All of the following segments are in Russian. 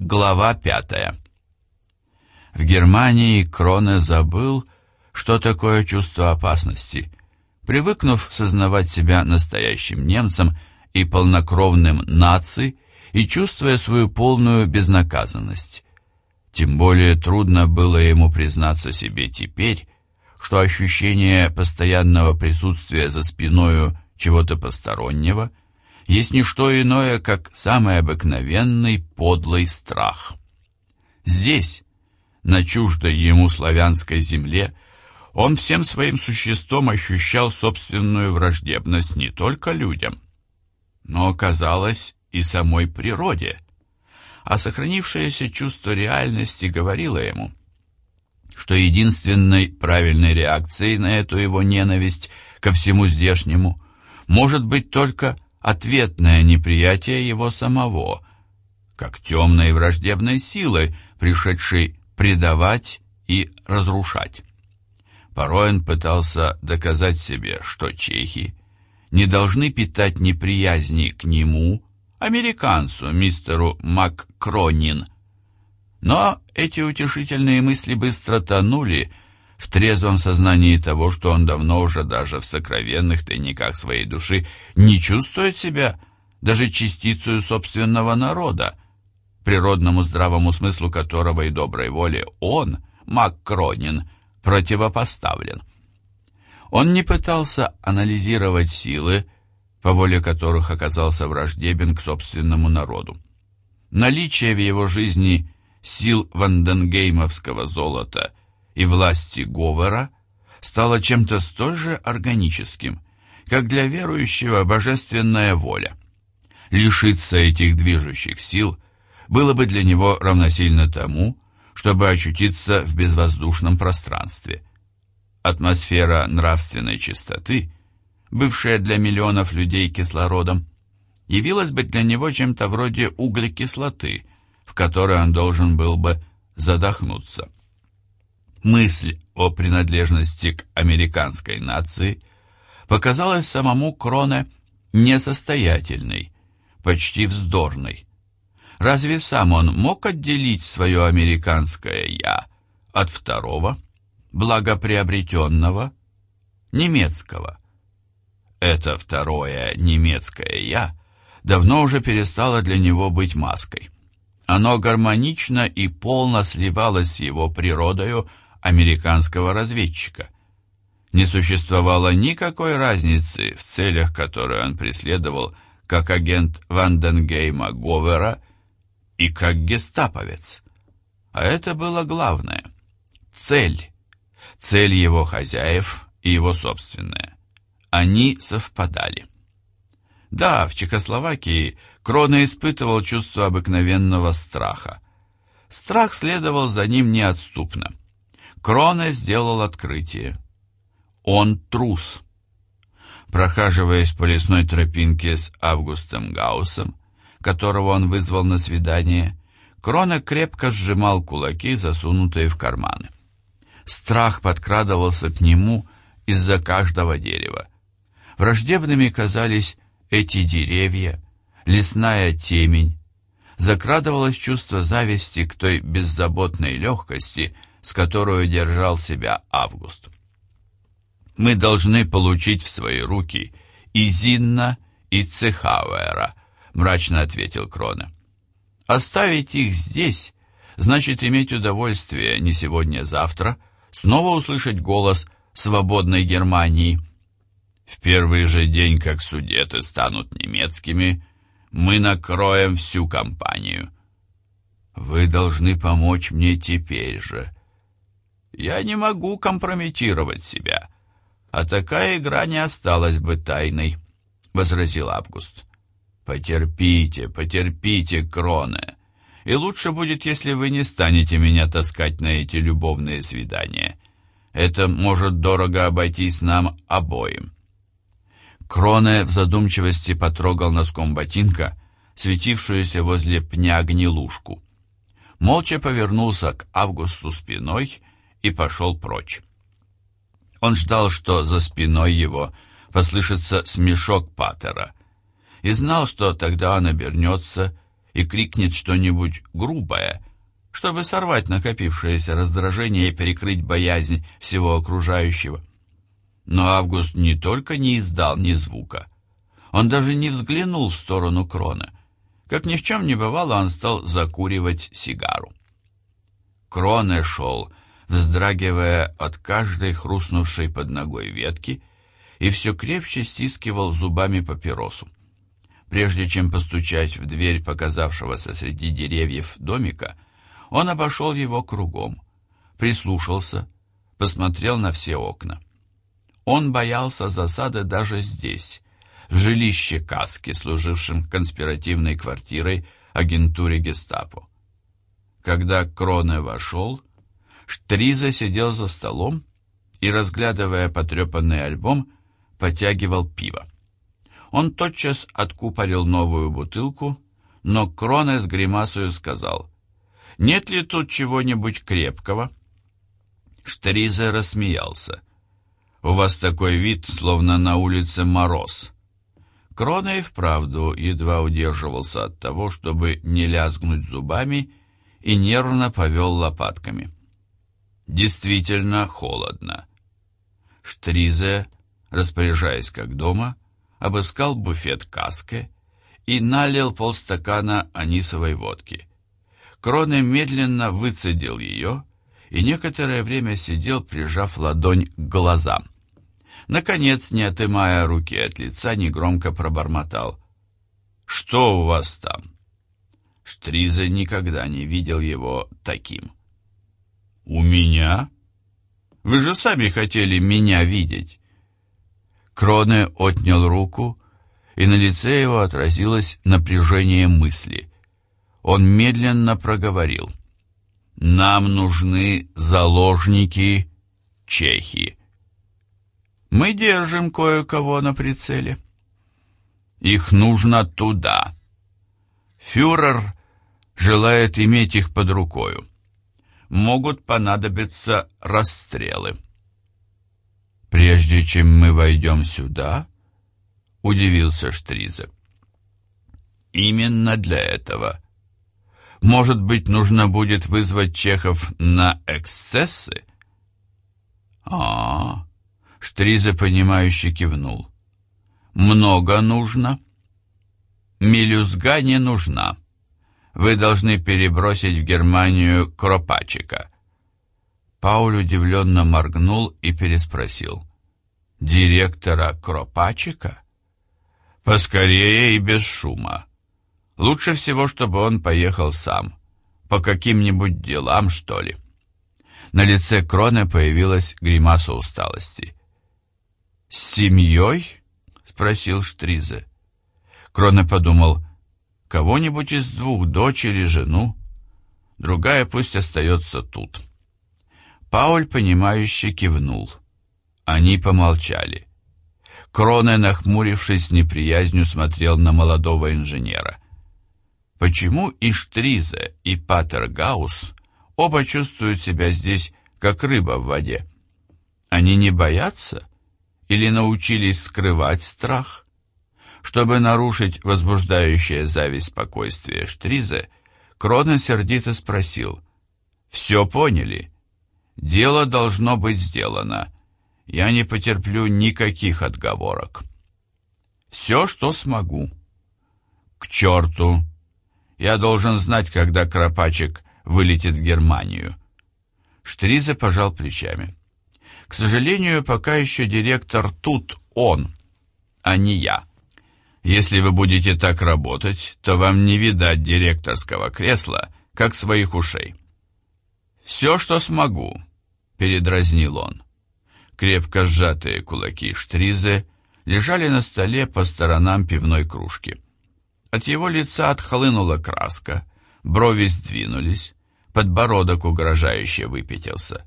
Глава пятая. В Германии Кроне забыл, что такое чувство опасности, привыкнув сознавать себя настоящим немцем и полнокровным наци и чувствуя свою полную безнаказанность. Тем более трудно было ему признаться себе теперь, что ощущение постоянного присутствия за спиною чего-то постороннего – есть не что иное, как самый обыкновенный подлый страх. Здесь, на чуждой ему славянской земле, он всем своим существом ощущал собственную враждебность не только людям, но, казалось, и самой природе. А сохранившееся чувство реальности говорило ему, что единственной правильной реакцией на эту его ненависть ко всему здешнему может быть только ответное неприятие его самого, как темной враждебной силы, пришедшей предавать и разрушать. Порой он пытался доказать себе, что чехи не должны питать неприязни к нему, американцу, мистеру МакКронин. Но эти утешительные мысли быстро тонули, в трезвом сознании того, что он давно уже даже в сокровенных тайниках своей души не чувствует себя даже частицей собственного народа, природному здравому смыслу которого и доброй воле он, Маккронин, противопоставлен. Он не пытался анализировать силы, по воле которых оказался враждебен к собственному народу. Наличие в его жизни сил ванденгеймовского золота и власти Говора стало чем-то столь же органическим, как для верующего божественная воля. Лишиться этих движущих сил было бы для него равносильно тому, чтобы очутиться в безвоздушном пространстве. Атмосфера нравственной чистоты, бывшая для миллионов людей кислородом, явилась бы для него чем-то вроде углекислоты, в которой он должен был бы задохнуться. Мысль о принадлежности к американской нации показалась самому Кроне несостоятельной, почти вздорной. Разве сам он мог отделить свое американское «я» от второго, благоприобретенного, немецкого? Это второе немецкое «я» давно уже перестало для него быть маской. Оно гармонично и полно сливалось с его природою, американского разведчика. Не существовало никакой разницы в целях, которые он преследовал как агент Ванденгейма Говера и как гестаповец. А это было главное. Цель. Цель его хозяев и его собственная. Они совпадали. Да, в Чехословакии Крона испытывал чувство обыкновенного страха. Страх следовал за ним неотступно. Крона сделал открытие. Он трус. Прохаживаясь по лесной тропинке с Августом Гаусом, которого он вызвал на свидание, Крона крепко сжимал кулаки, засунутые в карманы. Страх подкрадывался к нему из-за каждого дерева. Враждебными казались эти деревья, лесная темень. Закрадывалось чувство зависти к той беззаботной легкости, с которой держал себя Август. Мы должны получить в свои руки и Зинна, и Цехауэра, мрачно ответил Крона. Оставить их здесь значит иметь удовольствие не сегодня-завтра снова услышать голос свободной Германии. В первый же день, как судеты станут немецкими, мы накроем всю компанию. Вы должны помочь мне теперь же, я не могу компрометировать себя. А такая игра не осталась бы тайной, — возразил Август. Потерпите, потерпите, Кроне. И лучше будет, если вы не станете меня таскать на эти любовные свидания. Это может дорого обойтись нам обоим. Кроне в задумчивости потрогал носком ботинка светившуюся возле пня гнилушку. Молча повернулся к Августу спиной и пошел прочь. Он ждал, что за спиной его послышится смешок Паттера, и знал, что тогда он обернется и крикнет что-нибудь грубое, чтобы сорвать накопившееся раздражение и перекрыть боязнь всего окружающего. Но Август не только не издал ни звука, он даже не взглянул в сторону Крона. Как ни в чем не бывало, он стал закуривать сигару. Кроне шел, вздрагивая от каждой хрустнувшей под ногой ветки, и все крепче стискивал зубами папиросу. Прежде чем постучать в дверь показавшегося среди деревьев домика, он обошел его кругом, прислушался, посмотрел на все окна. Он боялся засады даже здесь, в жилище Каски, служившем конспиративной квартирой агентуре гестапо. Когда Кроне вошел, Штриза сидел за столом и, разглядывая потрепанный альбом, потягивал пиво. Он тотчас откупорил новую бутылку, но Кроне с гримасою сказал, «Нет ли тут чего-нибудь крепкого?» Штризе рассмеялся. «У вас такой вид, словно на улице мороз». Крона и вправду едва удерживался от того, чтобы не лязгнуть зубами, и нервно повел лопатками. Действительно холодно. Штризе, распоряжаясь как дома, обыскал буфет каске и налил полстакана анисовой водки. Кроне медленно выцедил ее и некоторое время сидел, прижав ладонь к глазам. Наконец, не отымая руки от лица, негромко пробормотал. «Что у вас там?» Штризе никогда не видел его таким. «У меня? Вы же сами хотели меня видеть!» Кроне отнял руку, и на лице его отразилось напряжение мысли. Он медленно проговорил. «Нам нужны заложники чехи». Мы держим кое-кого на прицеле. Их нужно туда. Фюрер желает иметь их под рукою. Могут понадобиться расстрелы. Прежде чем мы войдем сюда, удивился Штризе. Именно для этого. Может быть, нужно будет вызвать чехов на эксцессы? А, -а, -а Штризе, понимающе кивнул. «Много нужно?» «Мелюзга не нужна. Вы должны перебросить в Германию Кропачика». Пауль удивленно моргнул и переспросил. «Директора Кропачика?» «Поскорее и без шума. Лучше всего, чтобы он поехал сам. По каким-нибудь делам, что ли». На лице Кроне появилась гримаса усталости. «С семьей?» — спросил Штризе. Крона подумал, «Кого-нибудь из двух, дочь или жену? Другая пусть остается тут». Пауль, понимающе кивнул. Они помолчали. Кроне, нахмурившись с неприязнью, смотрел на молодого инженера. Почему и Штризе, и Патер Гаус оба чувствуют себя здесь, как рыба в воде? Они не боятся? или научились скрывать страх? Чтобы нарушить возбуждающее зависть спокойствие Штризе, Крона сердито спросил. «Все поняли? Дело должно быть сделано. Я не потерплю никаких отговорок. Все, что смогу. К черту! Я должен знать, когда Кропачек вылетит в Германию». Штризе пожал плечами. К сожалению, пока еще директор тут он, а не я. Если вы будете так работать, то вам не видать директорского кресла, как своих ушей. «Все, что смогу», — передразнил он. Крепко сжатые кулаки штризы лежали на столе по сторонам пивной кружки. От его лица отхлынула краска, брови сдвинулись, подбородок угрожающе выпятился.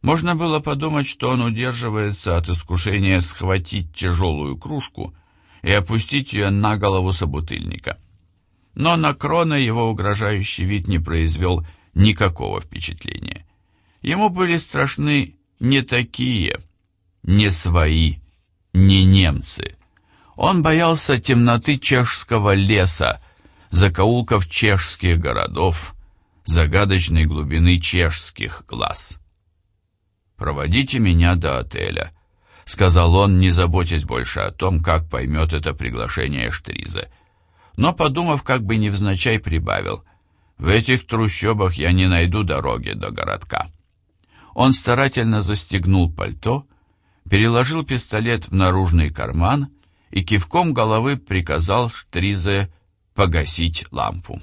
Можно было подумать, что он удерживается от искушения схватить тяжелую кружку и опустить ее на голову собутыльника. Но на Крона его угрожающий вид не произвел никакого впечатления. Ему были страшны не такие, не свои, не немцы. Он боялся темноты чешского леса, закоулков чешских городов, загадочной глубины чешских глаз. «Проводите меня до отеля», — сказал он, не заботясь больше о том, как поймет это приглашение Штриза. Но, подумав, как бы невзначай прибавил, «В этих трущобах я не найду дороги до городка». Он старательно застегнул пальто, переложил пистолет в наружный карман и кивком головы приказал Штризе погасить лампу.